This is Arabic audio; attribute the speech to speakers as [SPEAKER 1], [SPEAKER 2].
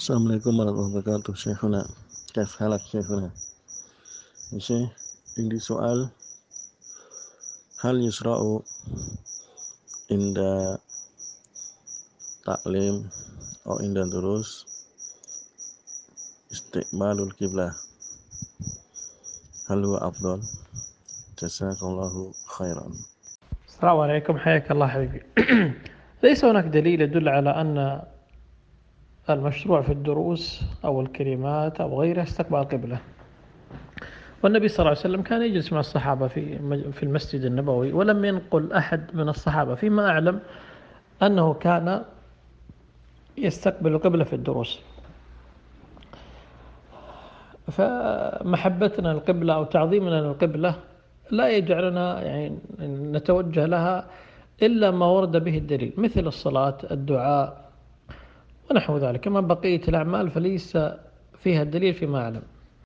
[SPEAKER 1] السلام عليكم ورحمة الله وبركاته شيخنا كيف حالك شيخنا شيخ عندي سؤال هل يشرع عند تعليم أو عند دروس استقبال القبلة هل هو أفضل جزاك الله خيرا
[SPEAKER 2] السلام عليكم حياك الله حبيبي ليس هناك دليل يدل على أن المشروع في الدروس أو الكلمات أو غيرها استقبال القبلة والنبي صلى الله عليه وسلم كان يجلس مع الصحابة في في المسجد النبوي ولم ينقل أحد من الصحابة. فيما أعلم أنه كان يستقبل القبلة في الدروس. فمحبتنا للقبلة أو تعظيمنا للقبلة لا يجعلنا يعني نتوجه لها إلا ما ورد به الدليل مثل الصلاة الدعاء ونحو ذلك. أما بقية الأعمال فليس فيها الدليل فيما أعلم.